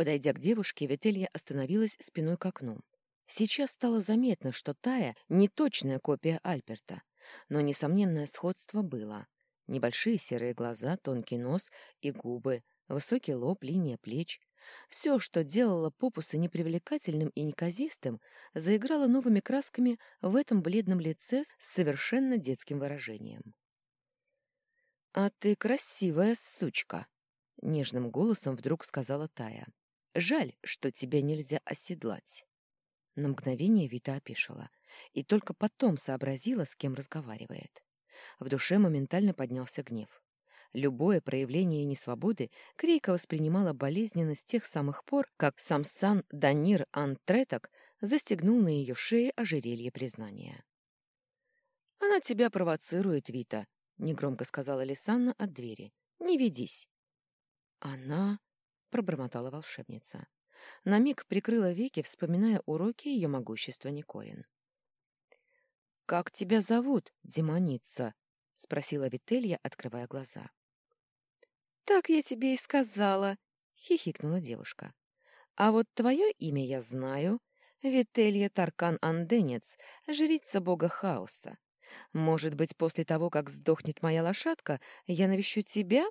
Подойдя к девушке, Вителья остановилась спиной к окну. Сейчас стало заметно, что Тая — не точная копия Альберта, но несомненное сходство было. Небольшие серые глаза, тонкий нос и губы, высокий лоб, линия плеч. Все, что делало Попуса непривлекательным и неказистым, заиграло новыми красками в этом бледном лице с совершенно детским выражением. «А ты красивая сучка!» — нежным голосом вдруг сказала Тая. «Жаль, что тебя нельзя оседлать». На мгновение Вита опешила и только потом сообразила, с кем разговаривает. В душе моментально поднялся гнев. Любое проявление несвободы Крейка воспринимала болезненно с тех самых пор, как Самсан Данир Антреток застегнул на ее шее ожерелье признания. «Она тебя провоцирует, Вита», — негромко сказала Лисанна от двери. «Не ведись». «Она...» — пробормотала волшебница. На миг прикрыла веки, вспоминая уроки ее могущества Никорин. «Как тебя зовут, демоница?» — спросила Вителья, открывая глаза. «Так я тебе и сказала», — хихикнула девушка. «А вот твое имя я знаю. Вителья Таркан Анденец, жрица бога хаоса. Может быть, после того, как сдохнет моя лошадка, я навещу тебя?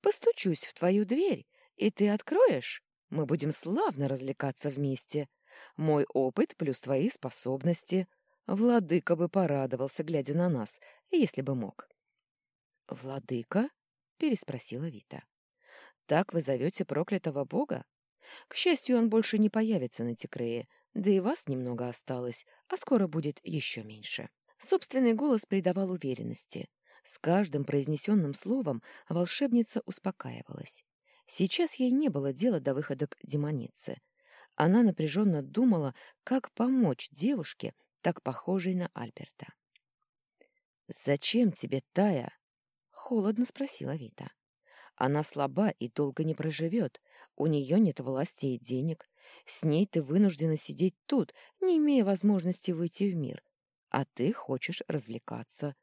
Постучусь в твою дверь, и ты откроешь? Мы будем славно развлекаться вместе. Мой опыт плюс твои способности. Владыка бы порадовался, глядя на нас, если бы мог. «Владыка?» — переспросила Вита. «Так вы зовете проклятого бога? К счастью, он больше не появится на Тикрее, да и вас немного осталось, а скоро будет еще меньше». Собственный голос придавал уверенности. С каждым произнесенным словом волшебница успокаивалась. Сейчас ей не было дела до выхода к демонице. Она напряженно думала, как помочь девушке, так похожей на Альберта. «Зачем тебе Тая?» — холодно спросила Вита. «Она слаба и долго не проживет. У нее нет власти и денег. С ней ты вынуждена сидеть тут, не имея возможности выйти в мир. А ты хочешь развлекаться.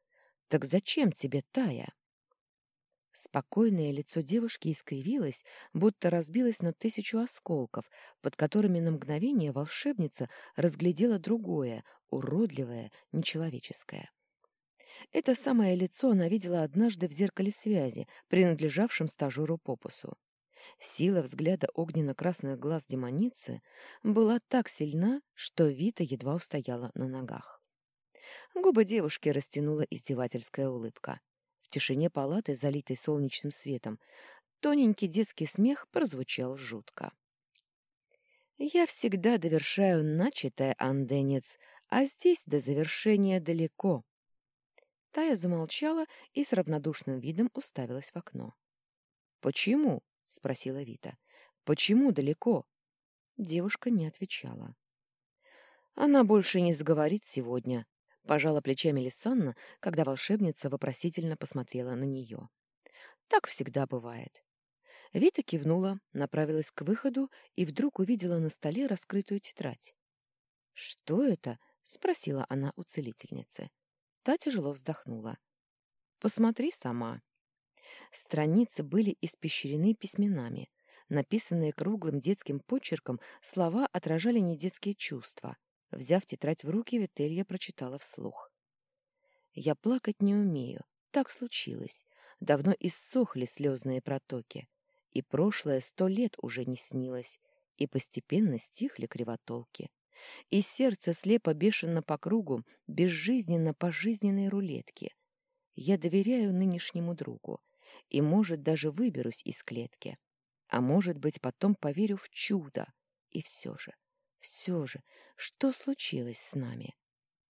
Так зачем тебе Тая?» Спокойное лицо девушки искривилось, будто разбилось на тысячу осколков, под которыми на мгновение волшебница разглядела другое, уродливое, нечеловеческое. Это самое лицо она видела однажды в зеркале связи, принадлежавшем стажеру Попусу. Сила взгляда огненно-красных глаз демоницы была так сильна, что Вита едва устояла на ногах. Губы девушки растянула издевательская улыбка. В тишине палаты, залитой солнечным светом, тоненький детский смех прозвучал жутко. «Я всегда довершаю начатое, анденец, а здесь до завершения далеко». Тая замолчала и с равнодушным видом уставилась в окно. «Почему?» — спросила Вита. «Почему далеко?» Девушка не отвечала. «Она больше не заговорит сегодня», Пожала плечами Лисанна, когда волшебница вопросительно посмотрела на нее. Так всегда бывает. Вита кивнула, направилась к выходу и вдруг увидела на столе раскрытую тетрадь. «Что это?» — спросила она у целительницы. Та тяжело вздохнула. «Посмотри сама». Страницы были испещрены письменами. Написанные круглым детским почерком, слова отражали не детские чувства — Взяв тетрадь в руки, Вителья прочитала вслух. «Я плакать не умею. Так случилось. Давно иссохли слезные протоки. И прошлое сто лет уже не снилось. И постепенно стихли кривотолки. И сердце слепо бешено по кругу, безжизненно по жизненной рулетке. Я доверяю нынешнему другу. И, может, даже выберусь из клетки. А может быть, потом поверю в чудо. И все же, все же, что случилось с нами?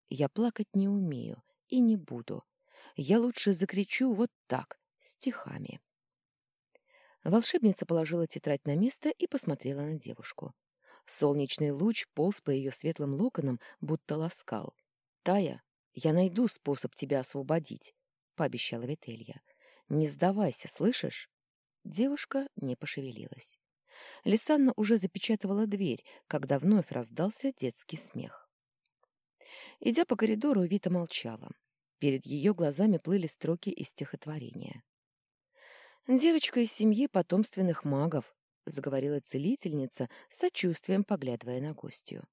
Я плакать не умею и не буду. Я лучше закричу вот так, стихами. Волшебница положила тетрадь на место и посмотрела на девушку. Солнечный луч полз по ее светлым локонам, будто ласкал. «Тая, я найду способ тебя освободить», — пообещала Вителья. «Не сдавайся, слышишь?» Девушка не пошевелилась. Лисанна уже запечатывала дверь, когда вновь раздался детский смех. Идя по коридору, Вита молчала. Перед ее глазами плыли строки из стихотворения. «Девочка из семьи потомственных магов», заговорила целительница, с сочувствием поглядывая на гостью.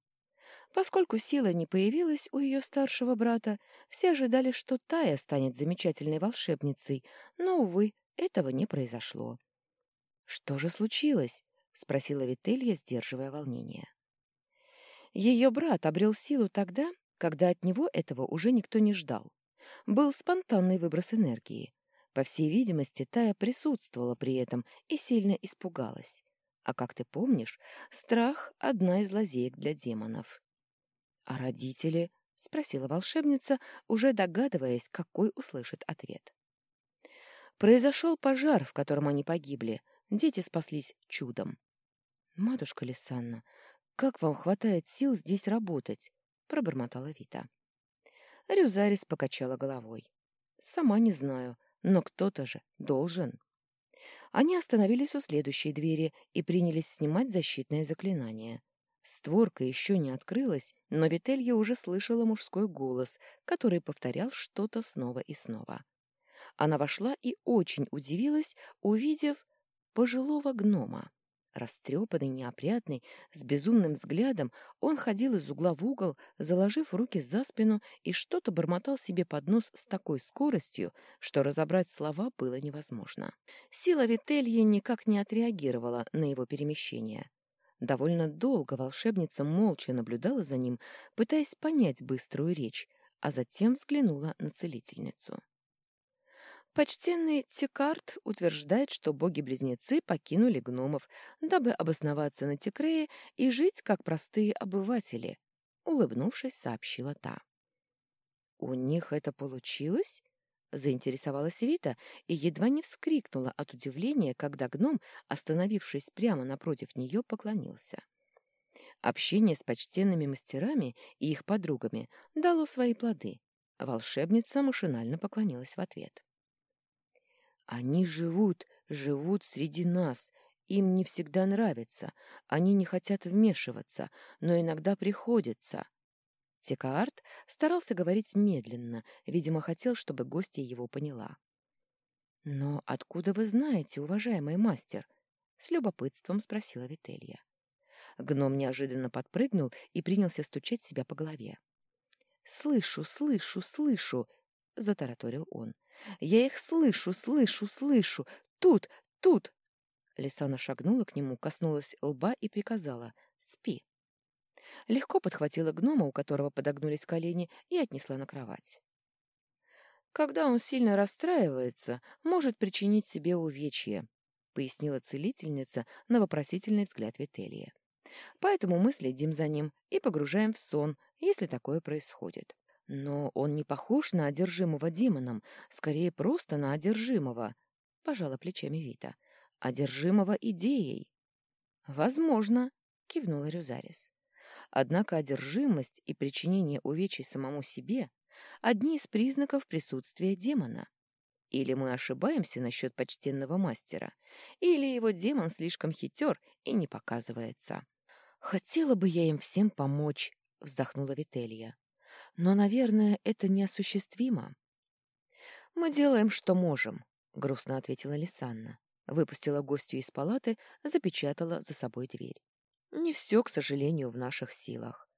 Поскольку сила не появилась у ее старшего брата, все ожидали, что Тая станет замечательной волшебницей, но, увы, этого не произошло. «Что же случилось?» — спросила Вителья, сдерживая волнение. Ее брат обрел силу тогда, когда от него этого уже никто не ждал. Был спонтанный выброс энергии. По всей видимости, Тая присутствовала при этом и сильно испугалась. А как ты помнишь, страх — одна из лазеек для демонов. «А родители?» — спросила волшебница, уже догадываясь, какой услышит ответ. Произошел пожар, в котором они погибли. Дети спаслись чудом. «Матушка Лисанна, как вам хватает сил здесь работать?» — пробормотала Вита. Рюзарис покачала головой. «Сама не знаю, но кто-то же должен». Они остановились у следующей двери и принялись снимать защитное заклинание. Створка еще не открылась, но Вителья уже слышала мужской голос, который повторял что-то снова и снова. Она вошла и очень удивилась, увидев пожилого гнома. Растрепанный, неопрятный, с безумным взглядом, он ходил из угла в угол, заложив руки за спину и что-то бормотал себе под нос с такой скоростью, что разобрать слова было невозможно. Сила Вительи никак не отреагировала на его перемещение. Довольно долго волшебница молча наблюдала за ним, пытаясь понять быструю речь, а затем взглянула на целительницу. Почтенный Тикарт утверждает, что боги-близнецы покинули гномов, дабы обосноваться на Текрее и жить как простые обыватели, — улыбнувшись, сообщила та. — У них это получилось? Заинтересовалась Вита и едва не вскрикнула от удивления, когда гном, остановившись прямо напротив нее, поклонился. Общение с почтенными мастерами и их подругами дало свои плоды. Волшебница машинально поклонилась в ответ. «Они живут, живут среди нас. Им не всегда нравится. Они не хотят вмешиваться, но иногда приходится», Текаарт старался говорить медленно, видимо, хотел, чтобы гостья его поняла. «Но откуда вы знаете, уважаемый мастер?» — с любопытством спросила Вителья. Гном неожиданно подпрыгнул и принялся стучать себя по голове. «Слышу, слышу, слышу!» — затараторил он. «Я их слышу, слышу, слышу! Тут, тут!» Лисана шагнула к нему, коснулась лба и приказала «Спи» легко подхватила гнома, у которого подогнулись колени, и отнесла на кровать. «Когда он сильно расстраивается, может причинить себе увечье», — пояснила целительница на вопросительный взгляд Вителья. «Поэтому мы следим за ним и погружаем в сон, если такое происходит. Но он не похож на одержимого демоном, скорее просто на одержимого», — пожала плечами Вита. «Одержимого идеей». «Возможно», — кивнула Рюзарис. Однако одержимость и причинение увечий самому себе — одни из признаков присутствия демона. Или мы ошибаемся насчет почтенного мастера, или его демон слишком хитер и не показывается. «Хотела бы я им всем помочь», — вздохнула Вителья. «Но, наверное, это неосуществимо». «Мы делаем, что можем», — грустно ответила Лисанна. Выпустила гостью из палаты, запечатала за собой дверь. Не все, к сожалению, в наших силах.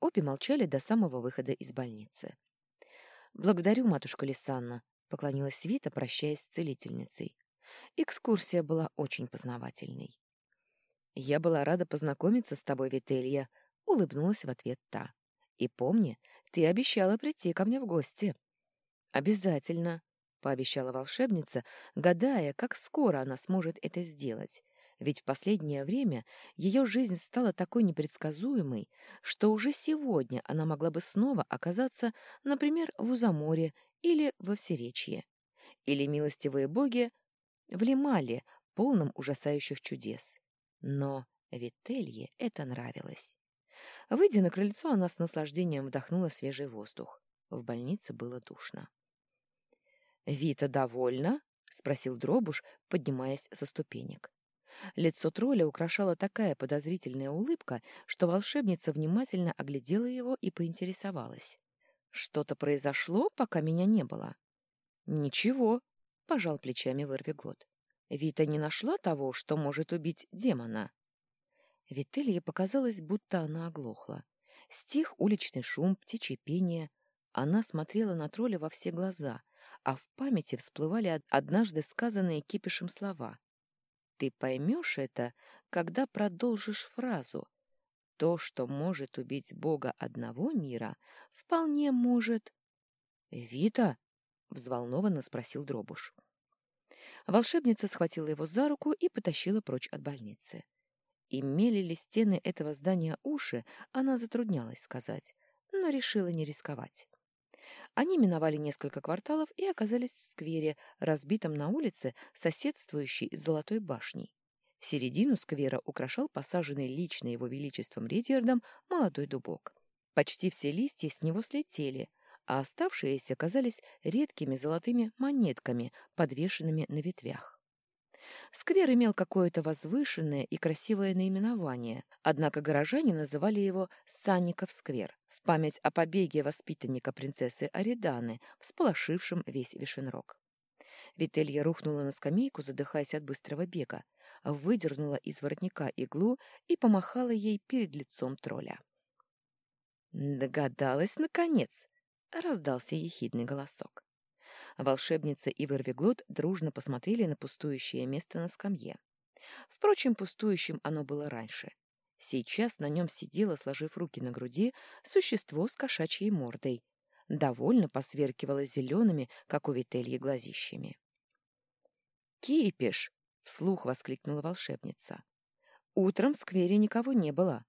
Обе молчали до самого выхода из больницы. «Благодарю, матушка Лисанна», — поклонилась Свита, прощаясь с целительницей. Экскурсия была очень познавательной. «Я была рада познакомиться с тобой, Вителья», — улыбнулась в ответ та. «И помни, ты обещала прийти ко мне в гости». «Обязательно», — пообещала волшебница, гадая, как скоро она сможет это сделать, ведь в последнее время ее жизнь стала такой непредсказуемой, что уже сегодня она могла бы снова оказаться, например, в Узаморе или во Всеречье. Или милостивые боги в Лимале, полном ужасающих чудес. Но Вителье это нравилось. Выйдя на крыльцо, она с наслаждением вдохнула свежий воздух. В больнице было душно. «Вита довольна?» — спросил Дробуш, поднимаясь со ступенек. Лицо тролля украшала такая подозрительная улыбка, что волшебница внимательно оглядела его и поинтересовалась. «Что-то произошло, пока меня не было?» «Ничего», — пожал плечами Вырвиглот. Вита не нашла того, что может убить демона. Вителье показалось, будто она оглохла. Стих уличный шум, птичье пение. Она смотрела на тролля во все глаза, а в памяти всплывали однажды сказанные кипишем слова. «Ты поймешь это, когда продолжишь фразу. То, что может убить Бога одного мира, вполне может...» «Вита?» — взволнованно спросил Дробуш. Волшебница схватила его за руку и потащила прочь от больницы. Имели ли стены этого здания уши, она затруднялась сказать, но решила не рисковать. Они миновали несколько кварталов и оказались в сквере, разбитом на улице, соседствующей с Золотой башней. Середину сквера украшал посаженный лично его величеством Ридьердом молодой дубок. Почти все листья с него слетели, а оставшиеся казались редкими золотыми монетками, подвешенными на ветвях. Сквер имел какое-то возвышенное и красивое наименование, однако горожане называли его Санников сквер в память о побеге воспитанника принцессы Ариданы, всполошившем весь Вишенрог. Вителья рухнула на скамейку, задыхаясь от быстрого бега, выдернула из воротника иглу и помахала ей перед лицом тролля. «Догадалась, наконец!» — раздался ехидный голосок. Волшебница и Вервиглот дружно посмотрели на пустующее место на скамье. Впрочем, пустующим оно было раньше. Сейчас на нем сидело, сложив руки на груди, существо с кошачьей мордой. Довольно посверкивало зелеными, как у Вительи, глазищами. «Кипиш!» — вслух воскликнула волшебница. «Утром в сквере никого не было.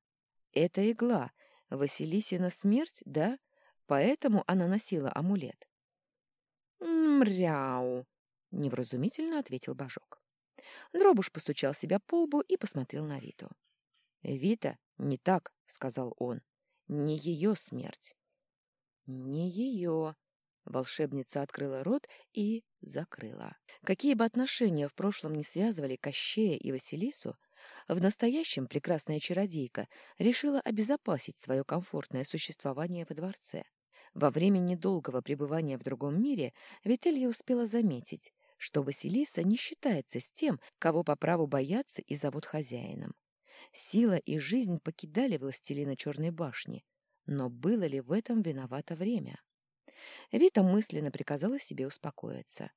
Это игла. Василисина смерть, да? Поэтому она носила амулет. «Мряу!» — невразумительно ответил Божок. Дробуш постучал себя по лбу и посмотрел на Виту. «Вита, не так», — сказал он. «Не ее смерть». «Не ее», — волшебница открыла рот и закрыла. Какие бы отношения в прошлом не связывали Кощея и Василису, в настоящем прекрасная чародейка решила обезопасить свое комфортное существование во дворце. Во время недолгого пребывания в другом мире Вителья успела заметить, что Василиса не считается с тем, кого по праву боятся и зовут хозяином. Сила и жизнь покидали властелина Черной башни, но было ли в этом виновато время? Вита мысленно приказала себе успокоиться.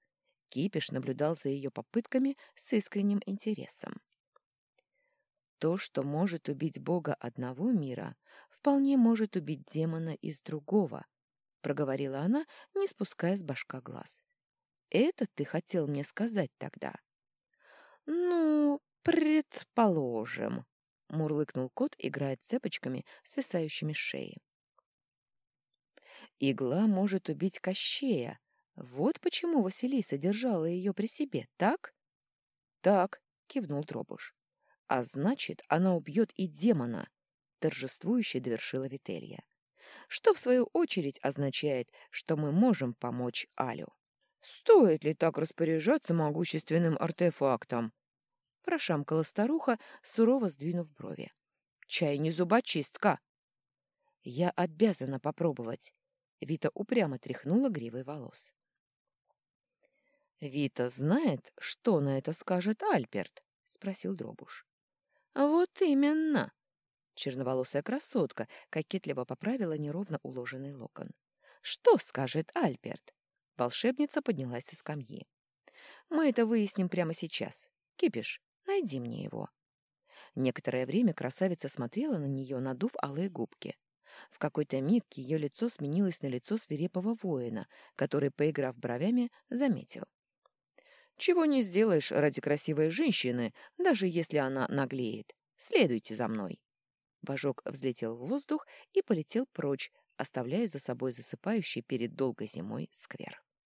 Кипиш наблюдал за ее попытками с искренним интересом. То, что может убить бога одного мира, вполне может убить демона из другого, — проговорила она, не спуская с башка глаз. «Это ты хотел мне сказать тогда?» «Ну, предположим», — мурлыкнул кот, играя цепочками, свисающими с шеи. «Игла может убить Кощея. Вот почему Василиса держала ее при себе, так?» «Так», — кивнул Дробуш. «А значит, она убьет и демона», — торжествующе довершила Вителья что в свою очередь означает, что мы можем помочь Алю. «Стоит ли так распоряжаться могущественным артефактом?» Прошамкала старуха, сурово сдвинув брови. «Чай не зубочистка!» «Я обязана попробовать!» Вита упрямо тряхнула гривой волос. «Вита знает, что на это скажет Альберт?» — спросил Дробуш. «Вот именно!» Черноволосая красотка кокетливо поправила неровно уложенный локон. «Что скажет Альберт?» Волшебница поднялась со скамьи. «Мы это выясним прямо сейчас. Кипиш, найди мне его». Некоторое время красавица смотрела на нее, надув алые губки. В какой-то миг ее лицо сменилось на лицо свирепого воина, который, поиграв бровями, заметил. «Чего не сделаешь ради красивой женщины, даже если она наглеет. Следуйте за мной». Божок взлетел в воздух и полетел прочь, оставляя за собой засыпающий перед долгой зимой сквер.